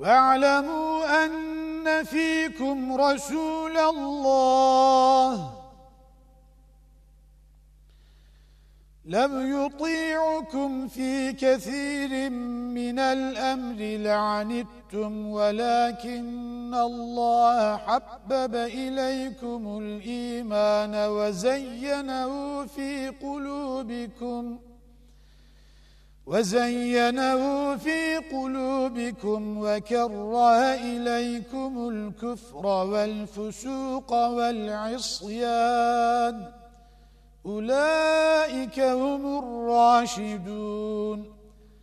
واعلموا أن فيكم رسول الله. لم يطيعكم في كثير من الأمر لعنتم ولكن الله حبب إليكم الإيمان وزينه في قلوبكم. وزينه في قلوبكم وكره إليكم الكفر والفسوق والعصيان. أولئك هم الراشدون.